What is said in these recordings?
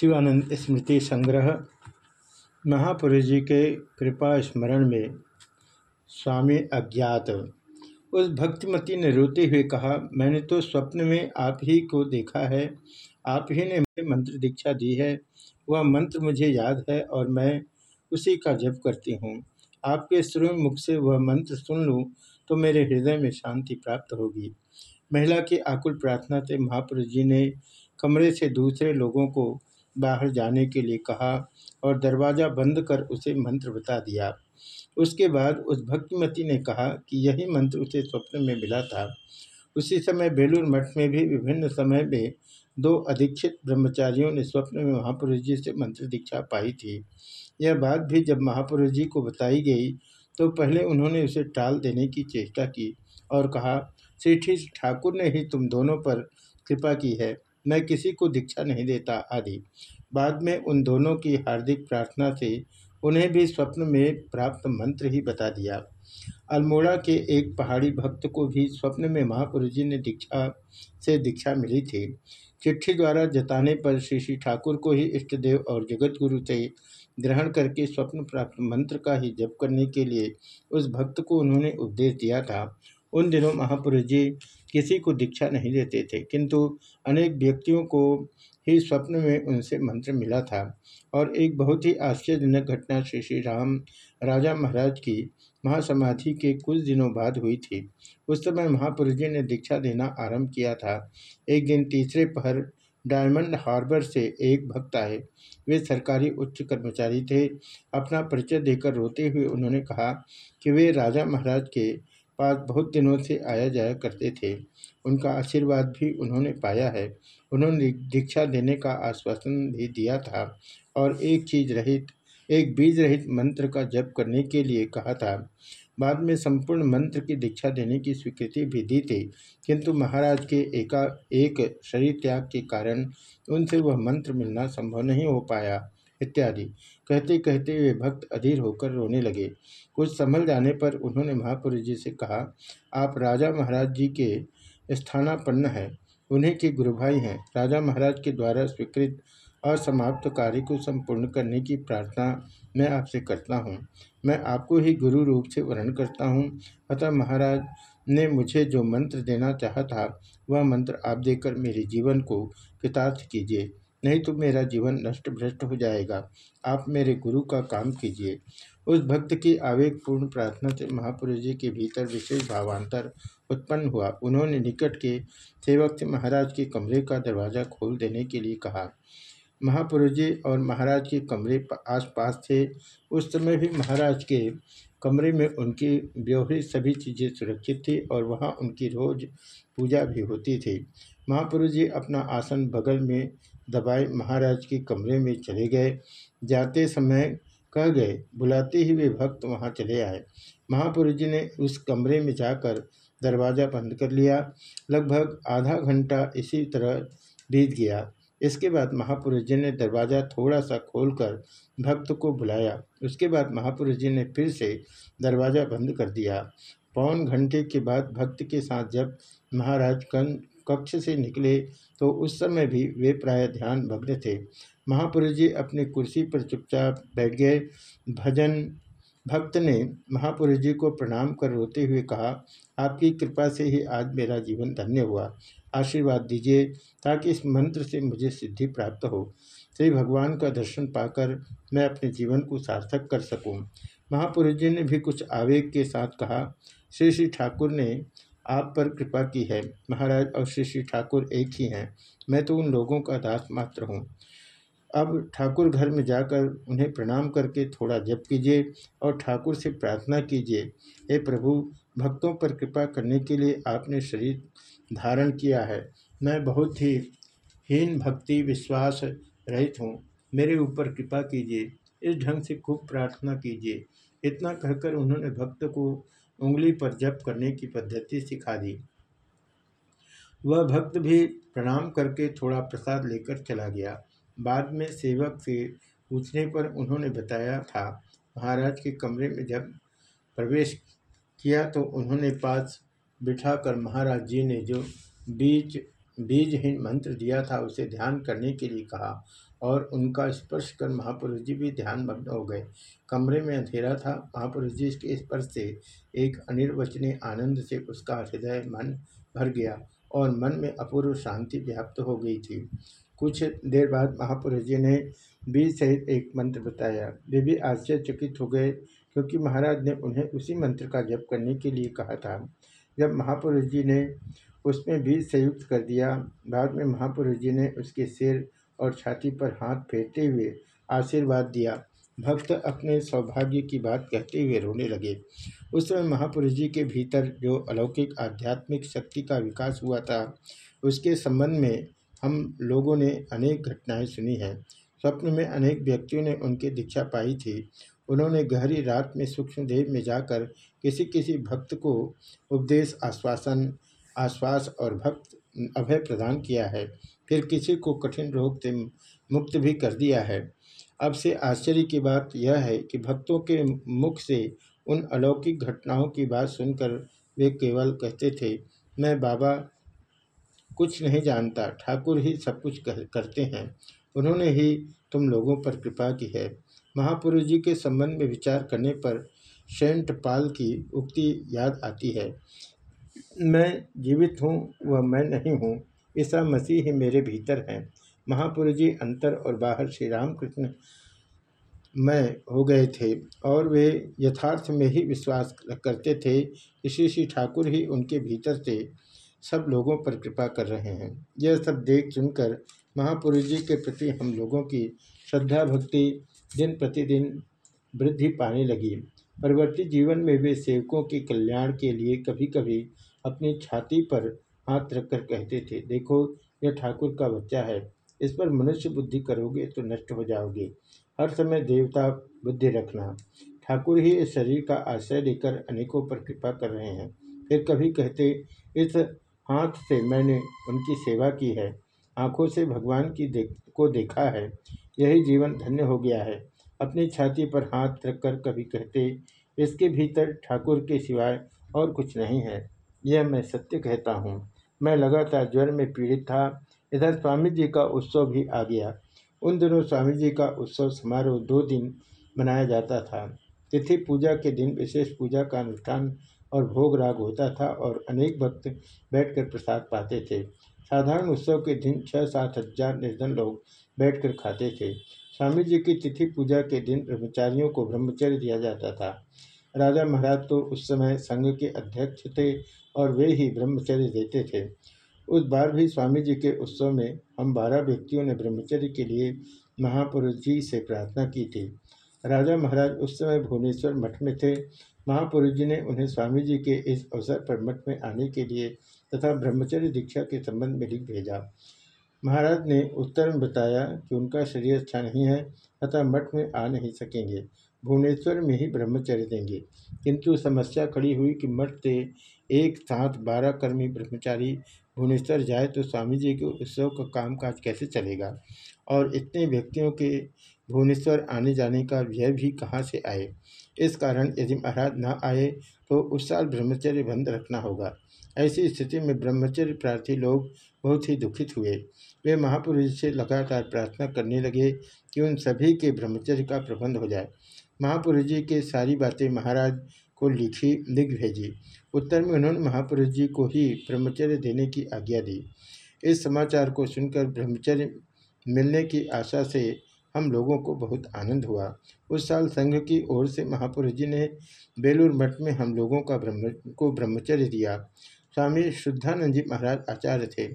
शिवानंद स्मृति संग्रह महापुरुष जी के कृपा स्मरण में स्वामी अज्ञात। उस भक्तिमती ने रोते हुए कहा, मैंने तो स्वप्न में आप ही को देखा है। आप ही ने मुझे मंत्र दीक्षा दी है। वह मंत्र मुझे याद है और मैं उसी का जप करती हूँ। आपके श्रुव मुख से वह मंत्र सुन लूँ तो मेरे हृदय में शांति प्राप्त होगी। महिला की आकुल प्रार्थना से महापुरुष जी ने कमरे से दूसरे लोगों को बाहर जाने के लिए कहा और दरवाज़ा बंद कर उसे मंत्र बता दिया। उसके बाद उस भक्तिमती ने कहा कि यही मंत्र उसे स्वप्न में मिला था। उसी समय बेलूर मठ में भी विभिन्न समय में दो अधीक्षित ब्रह्मचारियों ने स्वप्न में महापुरुष जी से मंत्र दीक्षा पाई थी। यह बात भी जब महापुरुष जी को बताई गई तो पहले उन्होंने उसे टाल देने की चेष्टा की और कहा श्री ठाकुर ने ही तुम दोनों पर कृपा की है। मैं किसी को दीक्षा नहीं देता आदि। बाद में उन दोनों की हार्दिक प्रार्थना से उन्हें भी स्वप्न में प्राप्त मंत्र ही बता दिया। अल्मोड़ा के एक पहाड़ी भक्त को भी स्वप्न में महापुरुष जी ने दीक्षा से दीक्षा मिली थी। चिट्ठी द्वारा जताने पर श्री श्री ठाकुर को ही इष्टदेव और जगत गुरु से ग्रहण करके स्वप्न प्राप्त मंत्र का ही जप करने के लिए उस भक्त को उन्होंने उपदेश दिया था। उन दिनों महापुरुष जी किसी को दीक्षा नहीं देते थे। किंतु अनेक व्यक्तियों को ही स्वप्न में उनसे मंत्र मिला था और एक बहुत ही आश्चर्यजनक घटना श्री श्री राम, राजा महाराज की महासमाधि के कुछ दिनों बाद हुई थी। उस समय महापुरुष जी ने दीक्षा देना आरंभ किया था। एक दिन तीसरे पहर डायमंड हार्बर से एक भक्त आए। वे सरकारी उच्च कर्मचारी थे। अपना परिचय देकर रोते हुए उन्होंने कहा कि वे राजा महाराज के पास बहुत दिनों से आया जाया करते थे। उनका आशीर्वाद भी उन्होंने पाया है। उन्होंने दीक्षा देने का आश्वासन भी दिया था और एक चीज़ रहित, एक बीज रहित मंत्र का जप करने के लिए कहा था। बाद में संपूर्ण मंत्र की दीक्षा देने की स्वीकृति भी दी थी। किंतु महाराज के एका, एक शरीर त्याग के कारण उनसे वह मंत्र मिलना संभव नहीं हो पाया। इत्यादि। कहते कहते वे भक्त अधीर होकर रोने लगे। कुछ संभल जाने पर उन्होंने महापुरुष जी से कहा, आप राजा महाराज जी के स्थानापन्न हैं। उन्हीं के गुरु भाई हैं। राजा महाराज के द्वारा स्वीकृत असमाप्त कार्य को संपूर्ण करने की प्रार्थना मैं आपसे करता हूँ। मैं आपको ही गुरु रूप से वर्ण करता हूँ। अतः महाराज ने मुझे जो मंत्र देना चाहा था, वह मंत्र आप देकर मेरे जीवन को कृतार्थ कीजिए। नहीं तो मेरा जीवन नष्ट भ्रष्ट हो जाएगा। आप मेरे गुरु का काम कीजिए। उस भक्त की आवेगपूर्ण प्रार्थना से महापुरुष जी के भीतर विशेष भावांतर उत्पन्न हुआ। उन्होंने निकट के सेवक से महाराज के कमरे का दरवाज़ा खोल देने के लिए कहा। महापुरुष जी और महाराज के कमरे आसपास थे। उस समय भी महाराज के कमरे में उनकी व्यवहारिक सभी चीज़ें सुरक्षित थी और वहाँ उनकी रोज पूजा भी होती थी। महापुरुष जी अपना आसन बगल में दबाए महाराज के कमरे में चले गए। जाते समय कह गए, बुलाते ही वे भक्त वहाँ चले आए। महापुरुष जी ने उस कमरे में जाकर दरवाज़ा बंद कर लिया। लगभग आधा घंटा इसी तरह बीत गया। इसके बाद महापुरुष जी ने दरवाज़ा थोड़ा सा खोलकर भक्त को बुलाया। उसके बाद महापुरुष जी ने फिर से दरवाज़ा बंद कर दिया। पौन घंटे के बाद भक्त के साथ जब महाराज कन कक्ष से निकले तो उस समय भी वे प्राय ध्यान भग्न थे। महापुरुष जी अपनी कुर्सी पर चुपचाप बैठ गए। भजन भक्त ने महापुरुष जी को प्रणाम कर रोते हुए कहा, आपकी कृपा से ही आज मेरा जीवन धन्य हुआ। आशीर्वाद दीजिए ताकि इस मंत्र से मुझे सिद्धि प्राप्त हो। श्री भगवान का दर्शन पाकर मैं अपने जीवन को सार्थक कर सकूँ। महापुरुष जी ने भी कुछ आवेग के साथ कहा। श्री श्री ठाकुर ने आप पर कृपा की है। महाराज और श्री श्री ठाकुर एक ही हैं। मैं तो उन लोगों का दास मात्र हूँ। अब ठाकुर घर में जाकर उन्हें प्रणाम करके थोड़ा जप कीजिए और ठाकुर से प्रार्थना कीजिए। हे प्रभु, भक्तों पर कृपा करने के लिए आपने शरीर धारण किया है। मैं बहुत ही हीन भक्ति विश्वास रहित हूँ। मेरे ऊपर कृपा कीजिए। इस ढंग से खूब प्रार्थना कीजिए। इतना कहकर उन्होंने भक्त को उंगली पर जप करने की पद्धति सिखा दी। वह भक्त भी प्रणाम करके थोड़ा प्रसाद लेकर चला गया। बाद में सेवक से पूछने पर उन्होंने बताया था, महाराज के कमरे में जब प्रवेश किया तो उन्होंने पास बिठाकर महाराज जी ने जो बीज, बीजहीन मंत्र दिया था उसे ध्यान करने के लिए कहा। और उनका स्पर्श कर महापुरुष जी भी ध्यान मग्न हो गए। कमरे में अंधेरा था। महापुरुष जी के स्पर्श से एक अनिर्वचनीय आनंद से उसका हृदय मन भर गया और मन में अपूर्व शांति व्याप्त हो गई थी। कुछ देर बाद महापुरुष जी ने बीज सहित एक मंत्र बताया। वे भी आश्चर्यचकित हो गए क्योंकि महाराज ने उन्हें उसी मंत्र का जप करने के लिए कहा था। जब महापुरुष जी ने उसमें बीज संयुक्त कर दिया, बाद में महापुरुष जी ने उसके सिर और छाती पर हाथ फेरते हुए आशीर्वाद दिया। भक्त अपने सौभाग्य की बात कहते हुए रोने लगे। उस समय महापुरुष जी के भीतर जो अलौकिक आध्यात्मिक शक्ति का विकास हुआ था, उसके संबंध में हम लोगों ने अनेक घटनाएँ सुनी हैं। स्वप्न में अनेक व्यक्तियों ने उनकी दीक्षा पाई थी। उन्होंने गहरी रात में सूक्ष्म देव में जाकर किसी किसी भक्त को उपदेश, आश्वासन, आश्वास और भक्त अभय प्रदान किया है। फिर किसी को कठिन रोग से मुक्त भी कर दिया है। अब से आश्चर्य की बात यह है कि भक्तों के मुख से उन अलौकिक घटनाओं की बात सुनकर वे केवल कहते थे, मैं बाबा कुछ नहीं जानता, ठाकुर ही सब कुछ करते हैं। उन्होंने ही तुम लोगों पर कृपा की है। महापुरुष जी के संबंध में विचार करने पर सेंट पाल की उक्ति याद आती है, मैं जीवित हूँ, वह मैं नहीं हूँ। ईसा मसीह ही मेरे भीतर हैं। महापुरुष जी, अंतर और बाहर श्री रामकृष्ण में हो गए थे और वे यथार्थ में ही विश्वास करते थे। कि श्री श्री ठाकुर ही उनके भीतर से सब लोगों पर कृपा कर रहे हैं। यह सब देख सुनकर महापुरुष जी के प्रति हम लोगों की श्रद्धा भक्ति दिन प्रतिदिन वृद्धि पाने लगी। परवर्ती जीवन में वे सेवकों के कल्याण के लिए कभी कभी अपनी छाती पर हाथ रखकर कहते थे, देखो, यह ठाकुर का बच्चा है। इस पर मनुष्य बुद्धि करोगे तो नष्ट हो जाओगे। हर समय देवता बुद्धि रखना। ठाकुर ही इस शरीर का आश्रय लेकर अनेकों पर कृपा कर रहे हैं। फिर कभी कहते, इस हाथ से मैंने उनकी सेवा की है। आँखों से भगवान की देख, को देखा है। यही जीवन धन्य हो गया है। अपनी छाती पर हाथ रखकर कभी कहते, इसके भीतर ठाकुर के सिवाय और कुछ नहीं है। यह मैं सत्य कहता हूँ। मैं लगातार ज्वर में पीड़ित था। इधर स्वामी जी का उत्सव भी आ गया। उन दिनों स्वामी जी का उत्सव समारोह दो दिन मनाया जाता था। तिथि पूजा के दिन विशेष पूजा का अनुष्ठान और भोग राग होता था और अनेक भक्त बैठकर प्रसाद पाते थे। साधारण उत्सव के दिन छः सात हज़ार निर्धन लोग बैठकर खाते थे। स्वामी जी की तिथि पूजा के दिन ब्रह्मचारियों को ब्रह्मचर्य दिया जाता था। राजा महाराज तो उस समय संघ के अध्यक्ष थे और वे ही ब्रह्मचर्य देते थे। उस बार भी स्वामी जी के उत्सव में हम बारह व्यक्तियों ने ब्रह्मचर्य के लिए महापुरुष जी से प्रार्थना की थी। राजा महाराज उस समय भुवनेश्वर मठ में थे। महापुरुष जी ने उन्हें स्वामी जी के इस अवसर पर मठ में आने के लिए तथा ब्रह्मचर्य दीक्षा के संबंध में लिख भेजा। महाराज ने उत्तर में बताया कि उनका शरीर अच्छा नहीं है, अतः मठ में आ नहीं सकेंगे। भुवनेश्वर में ही ब्रह्मचर्य देंगे। किंतु समस्या खड़ी हुई कि से एक साथ बारह कर्मी ब्रह्मचारी भुवनेश्वर जाए तो स्वामी जी के उत्सव का कामकाज कैसे चलेगा? और इतने व्यक्तियों के भुवनेश्वर आने जाने का व्यय भी कहाँ से आए? इस कारण यदि महाराज न आए तो उस साल ब्रह्मचर्य बंद रखना होगा। ऐसी स्थिति में ब्रह्मचर्य प्रार्थी लोग बहुत ही दुखित हुए। वे महापुरुष से लगातार प्रार्थना करने लगे कि उन सभी के ब्रह्मचर्य का प्रबंध हो जाए। महापुरुष जी के सारी बातें महाराज को लिखी, लिख भेजी। उत्तर में उन्होंने महापुरुष जी को ही ब्रह्मचर्य देने की आज्ञा दी। इस समाचार को सुनकर ब्रह्मचर्य मिलने की आशा से हम लोगों को बहुत आनंद हुआ। उस साल संघ की ओर से महापुरुष जी ने बेलूर मठ में हम लोगों का ब्रह्म, को ब्रह्मचर्य दिया। स्वामी शुद्धानंद जी महाराज आचार्य थे।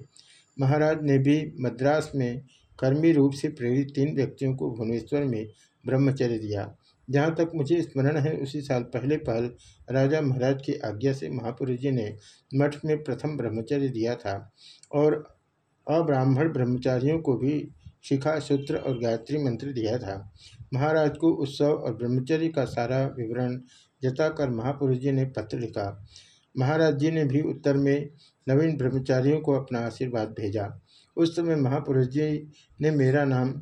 महाराज ने भी मद्रास में कर्मी रूप से प्रेरित तीन व्यक्तियों को भुवनेश्वर में ब्रह्मचर्य दिया। जहाँ तक मुझे स्मरण है, उसी साल पहले पहल राजा महाराज की आज्ञा से महापुरुष जी ने मठ में प्रथम ब्रह्मचर्य दिया था और अब्राह्मण ब्रह्मचारियों को भी शिखा, सूत्र और गायत्री मंत्र दिया था। महाराज को उत्सव और ब्रह्मचर्य का सारा विवरण जताकर महापुरुष जी ने पत्र लिखा। महाराज जी ने भी उत्तर में नवीन ब्रह्मचारियों को अपना आशीर्वाद भेजा। उस समय महापुरुष जी ने मेरा नाम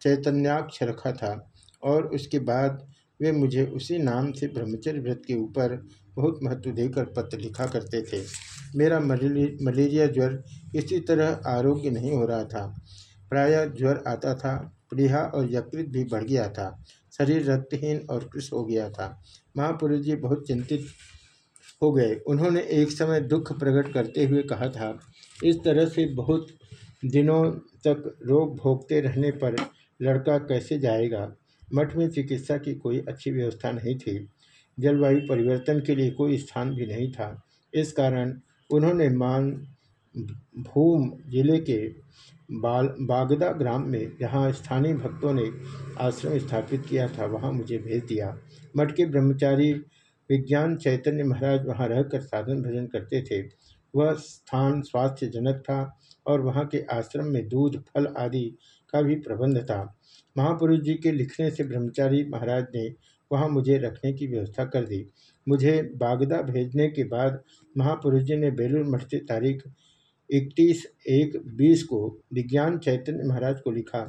चैतन्याक्ष रखा था और उसके बाद वे मुझे उसी नाम से ब्रह्मचर्य व्रत के ऊपर बहुत महत्व देकर पत्र लिखा करते थे। मेरा मलेरिया ज्वर किसी तरह आरोग्य नहीं हो रहा था। प्रायः ज्वर आता था प्लीहा और यकृत भी बढ़ गया था। शरीर रक्तहीन और कृष हो गया था। महापुरुष जी बहुत चिंतित हो गए। उन्होंने एक समय दुख प्रकट करते हुए कहा था, इस तरह से बहुत दिनों तक रोग भोगते रहने पर लड़का कैसे जाएगा? मठ में चिकित्सा की कोई अच्छी व्यवस्था नहीं थी। जलवायु परिवर्तन के लिए कोई स्थान भी नहीं था। इस कारण उन्होंने मान भूम ज़िले के बाल, बागदा ग्राम में जहाँ स्थानीय भक्तों ने आश्रम स्थापित किया था, वहाँ मुझे भेज दिया। मठ के ब्रह्मचारी विज्ञान चैतन्य महाराज वहाँ रहकर साधन भजन करते थे। वह स्थान स्वास्थ्यजनक था और वहाँ के आश्रम में दूध, फल आदि का भी प्रबंध था। महापुरुष जी के लिखने से ब्रह्मचारी महाराज ने वहाँ मुझे रखने की व्यवस्था कर दी। मुझे बागदा भेजने के बाद महापुरुष जी ने बेलूर मठ से तारीख इकतीस एक बीस को विज्ञान चैतन्य महाराज को लिखा।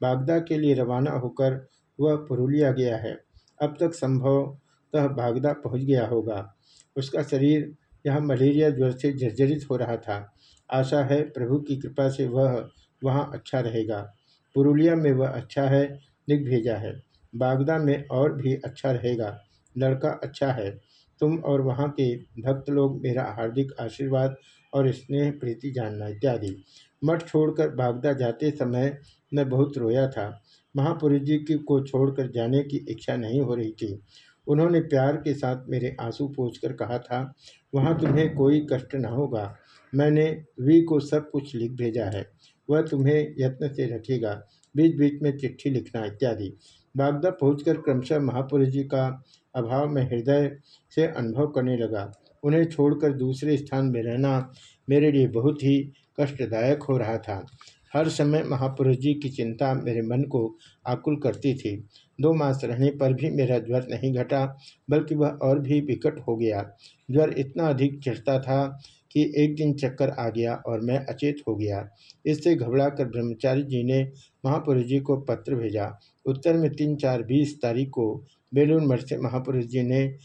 बागदा के लिए रवाना होकर वह पुरुलिया गया है। अब तक संभवतः बागदा पहुँच गया होगा। उसका शरीर यहाँ मलेरिया ज्वर से जर्जरित हो रहा था। आशा है प्रभु की कृपा से वह वहाँ अच्छा रहेगा। पुरुलिया में वह अच्छा है, लिख भेजा है। बागदा में और भी अच्छा रहेगा। लड़का अच्छा है। तुम और वहाँ के भक्त लोग मेरा हार्दिक आशीर्वाद और स्नेह, प्रीति जानना इत्यादि। मठ छोड़कर बागदा जाते समय मैं बहुत रोया था। महापुरुष जी की को छोड़कर जाने की इच्छा नहीं हो रही थी। उन्होंने प्यार के साथ मेरे आँसू पोछकर कहा था, वहाँ तुम्हें कोई कष्ट न होगा। मैंने वी को सब कुछ लिख भेजा है। वह तुम्हें यत्न से रखेगा। बीच बीच में चिट्ठी लिखना इत्यादि। बागदा पहुंचकर क्रमशः महापुरुष जी का अभाव में हृदय से अनुभव करने लगा। उन्हें छोड़कर दूसरे स्थान में रहना मेरे लिए बहुत ही कष्टदायक हो रहा था। हर समय महापुरुष जी की चिंता मेरे मन को आकुल करती थी। दो मास रहने पर भी मेरा ज्वर नहीं घटा, बल्कि वह और भी विकट हो गया। ज्वर इतना अधिक चढ़ता था कि एक दिन चक्कर आ गया और मैं अचेत हो गया। इससे घबराकर ब्रह्मचारी जी ने महापुरुष जी को पत्र भेजा। उत्तर में तीन चार बीस तारीख को बेलूर मठ से महापुरुष जी ने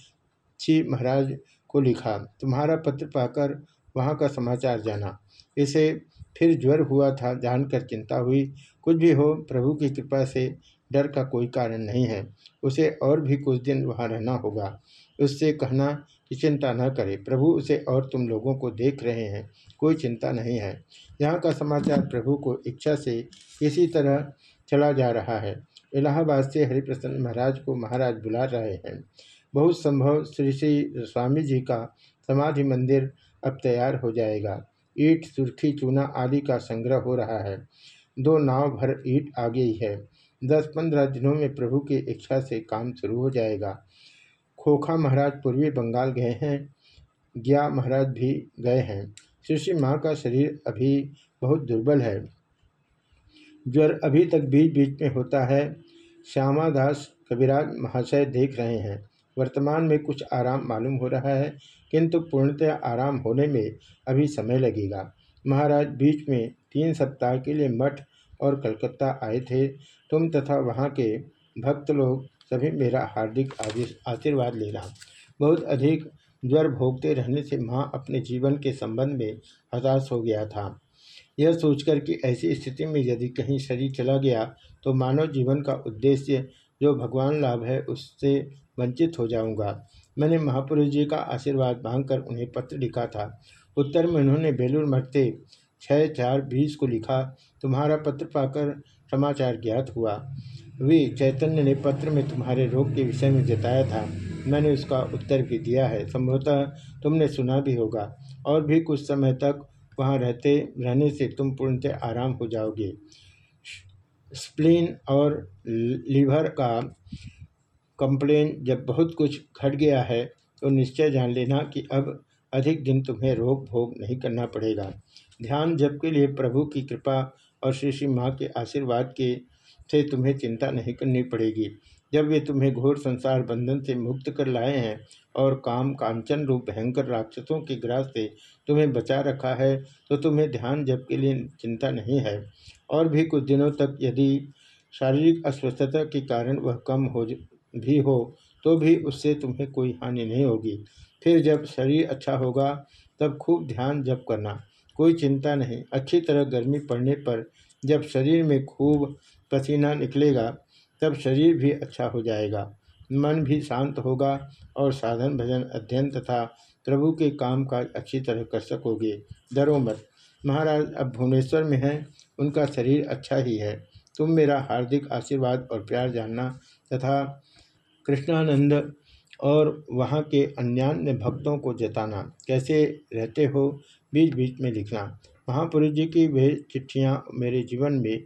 छी महाराज को लिखा, तुम्हारा पत्र पाकर वहाँ का समाचार जाना। इसे फिर ज्वर हुआ था, जानकर चिंता हुई। कुछ भी हो, प्रभु की कृपा से डर का कोई कारण नहीं है। उसे और भी कुछ दिन वहाँ रहना होगा। उससे कहना कि चिंता न करे। प्रभु उसे और तुम लोगों को देख रहे हैं। कोई चिंता नहीं है। यहाँ का समाचार प्रभु को इच्छा से इसी तरह चला जा रहा है। इलाहाबाद से हरिप्रसन्न महाराज को महाराज बुला रहे हैं। बहुत संभव श्री श्री स्वामी जी का समाधि मंदिर अब तैयार हो जाएगा। ईट, सुर्खी, चूना आदि का संग्रह हो रहा है। दो नाव भर ईट आ गई है। दस पंद्रह दिनों में प्रभु की इच्छा से काम शुरू हो जाएगा। खोखा महाराज पूर्वी बंगाल गए हैं ग्या महाराज भी गए हैं। शिष्य माँ का शरीर अभी बहुत दुर्बल है। ज्वर अभी तक बीच बीच में होता है। श्यामा दास कविराज महाशय देख रहे हैं। वर्तमान में कुछ आराम मालूम हो रहा है, किंतु पूर्णतः आराम होने में अभी समय लगेगा। महाराज बीच में तीन सप्ताह के लिए मठ और कलकत्ता आए थे। तुम तथा वहाँ के भक्त लोग सभी मेरा हार्दिक आशीर्वाद लेना बहुत अधिक ज्वर भोगते रहने से माँ अपने जीवन के संबंध में हताश हो गया था। यह सोचकर कि ऐसी स्थिति में यदि कहीं शरीर चला गया तो मानव जीवन का उद्देश्य जो भगवान लाभ है, उससे वंचित हो जाऊँगा। मैंने महापुरुष जी का आशीर्वाद मांगकर उन्हें पत्र लिखा था। उत्तर में उन्होंने बेलूर से छः चार बीस को लिखा। तुम्हारा पत्र पाकर समाचार ज्ञात हुआ। वे चैतन्य ने पत्र में तुम्हारे रोग के विषय में जताया था। मैंने उसका उत्तर भी दिया है। संभवतः तुमने सुना भी होगा। और भी कुछ समय तक वहाँ रहते, रहने से तुम पूर्णतः आराम हो जाओगे। स्प्लीन और लीवर का कंप्लेन जब बहुत कुछ घट गया है तो निश्चय जान लेना कि अब अधिक दिन तुम्हें रोग भोग नहीं करना पड़ेगा। ध्यान जब के लिए प्रभु की कृपा और श्री श्री माँ के आशीर्वाद के से तुम्हें चिंता नहीं करनी पड़ेगी। जब वे तुम्हें घोर संसार बंधन से मुक्त कर लाए हैं और काम कांचन रूप भयंकर राक्षसों के ग्रास से तुम्हें बचा रखा है तो तुम्हें ध्यान जब के लिए चिंता नहीं है। और भी कुछ दिनों तक यदि शारीरिक अस्वस्थता के कारण वह कम हो भी हो तो भी उससे तुम्हें कोई हानि नहीं होगी। फिर जब शरीर अच्छा होगा, तब खूब ध्यान जप करना। कोई चिंता नहीं। अच्छी तरह गर्मी पड़ने पर जब शरीर में खूब पसीना निकलेगा, तब शरीर भी अच्छा हो जाएगा। मन भी शांत होगा और साधन भजन अध्ययन तथा प्रभु के काम काज अच्छी तरह कर सकोगे। डरो मत। महाराज अब भुवनेश्वर में हैं, उनका शरीर अच्छा ही है। तुम मेरा हार्दिक आशीर्वाद और प्यार जानना तथा कृष्णानंद और वहाँ के अन्यान्य भक्तों को जताना। कैसे रहते हो? बीच बीच में लिखना। महापुरुष जी की वे चिट्ठियाँ मेरे जीवन में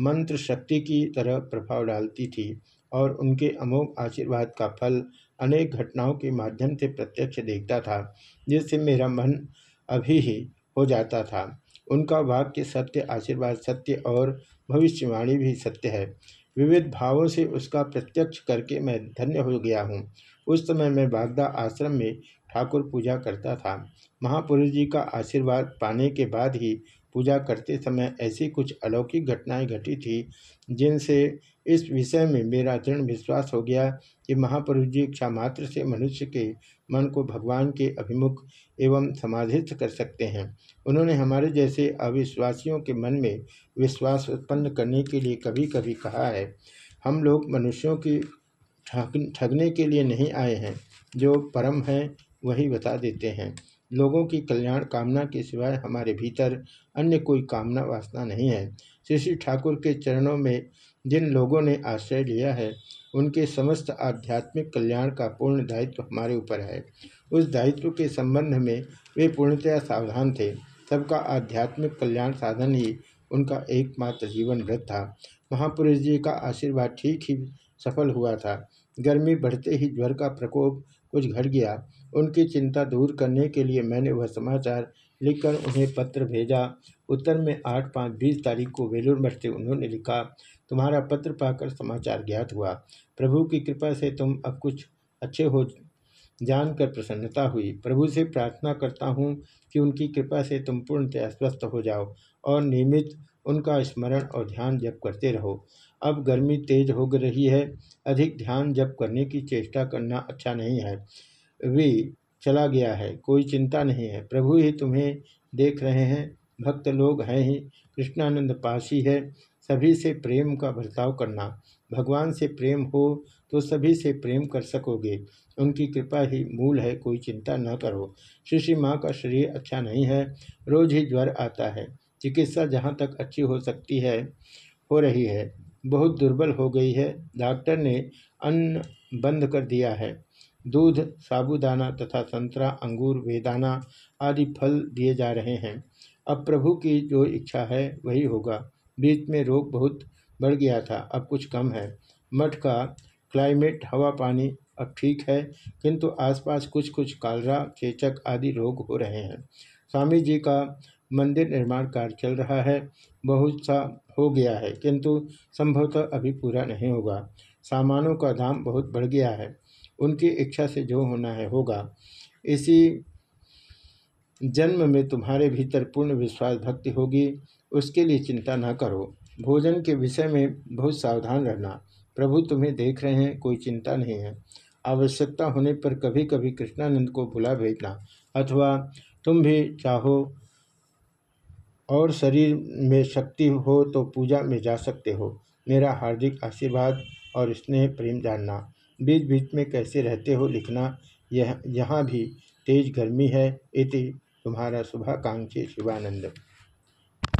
मंत्र शक्ति की तरह प्रभाव डालती थी और उनके अमोघ आशीर्वाद का फल अनेक घटनाओं के माध्यम से प्रत्यक्ष देखता था, जिससे मेरा मन अभी ही हो जाता था। उनका वाक्य सत्य, आशीर्वाद सत्य और भविष्यवाणी भी सत्य है। विविध भावों से उसका प्रत्यक्ष करके मैं धन्य हो गया हूँ। उस समय मैं बागदा आश्रम में ठाकुर पूजा करता था। महापुरुष जी का आशीर्वाद पाने के बाद ही पूजा करते समय ऐसी कुछ अलौकिक घटनाएँ घटी थी, जिनसे इस विषय में मेरा दृढ़ विश्वास हो गया कि महापुरुष जी इच्छा मात्र से मनुष्य के मन को भगवान के अभिमुख एवं समाधिस्थ कर सकते हैं। उन्होंने हमारे जैसे अविश्वासियों के मन में विश्वास उत्पन्न करने के लिए कभी कभी कहा है, हम लोग मनुष्यों की ठग, ठगने के लिए नहीं आए हैं, जो परम हैं, वही बता देते हैं। लोगों की कल्याण कामना के सिवाय हमारे भीतर अन्य कोई कामना वासना नहीं है। श्री श्री ठाकुर के चरणों में जिन लोगों ने आश्रय लिया है, उनके समस्त आध्यात्मिक कल्याण का पूर्ण दायित्व हमारे ऊपर है। उस दायित्व के संबंध में वे पूर्णतया सावधान थे। सबका आध्यात्मिक कल्याण साधन ही उनका एकमात्र जीवन व्रत था। महापुरुष जी का आशीर्वाद ठीक ही सफल हुआ था। गर्मी बढ़ते ही ज्वर का प्रकोप कुछ घट गया। उनकी चिंता दूर करने के लिए मैंने वह समाचार लिखकर उन्हें पत्र भेजा। उत्तर में आठ पाँच बीस तारीख को वेलूर मठ से उन्होंने लिखा, तुम्हारा पत्र पाकर समाचार ज्ञात हुआ। प्रभु की कृपा से तुम अब कुछ अच्छे हो जानकर प्रसन्नता हुई। प्रभु से प्रार्थना करता हूँ कि उनकी कृपा से तुम पूर्णतया स्वस्थ हो जाओ और नियमित उनका स्मरण और ध्यान जप करते रहो। अब गर्मी तेज हो रही है। अधिक ध्यान जप करने की चेष्टा करना अच्छा नहीं है। वे चला गया है। कोई चिंता नहीं है। प्रभु ही तुम्हें देख रहे हैं। भक्त लोग हैं ही। कृष्णानंद पासी है। सभी से प्रेम का बर्ताव करना। भगवान से प्रेम हो तो सभी से प्रेम कर सकोगे। उनकी कृपा ही मूल है। कोई चिंता न करो। श्री माँ का शरीर अच्छा नहीं है। रोज ही ज्वर आता है। चिकित्सा जहाँ तक अच्छी हो सकती है, हो रही है। बहुत दुर्बल हो गई है। डॉक्टर ने अन्न बंद कर दिया है। दूध, साबुदाना तथा संतरा, अंगूर, वेदाना आदि फल दिए जा रहे हैं। अब प्रभु की जो इच्छा है, वही होगा। बीच में रोग बहुत बढ़ गया था, अब कुछ कम है। मठ का क्लाइमेट, हवा, पानी अब ठीक है, किंतु आसपास कुछ कुछ कालरा, चेचक आदि रोग हो रहे हैं। स्वामी जी का मंदिर निर्माण कार्य चल रहा है, बहुत सा हो गया है, किंतु संभवतः अभी पूरा नहीं होगा। सामानों का दाम बहुत बढ़ गया है। उनकी इच्छा से जो होना है होगा। इसी जन्म में तुम्हारे भीतर पूर्ण विश्वास भक्ति होगी। उसके लिए चिंता न करो। भोजन के विषय में बहुत सावधान रहना। प्रभु तुम्हें देख रहे हैं, कोई चिंता नहीं है। आवश्यकता होने पर कभी कभी कृष्णानंद को बुला भेजना। अथवा तुम भी चाहो और शरीर में शक्ति हो तो पूजा में जा सकते हो। मेरा हार्दिक आशीर्वाद और स्नेह, प्रेम जानना। बीच बीच में कैसे रहते हो लिखना, यह, यहाँ भी तेज गर्मी है। इति तुम्हारा शुभाकांक्षी शिवानंद।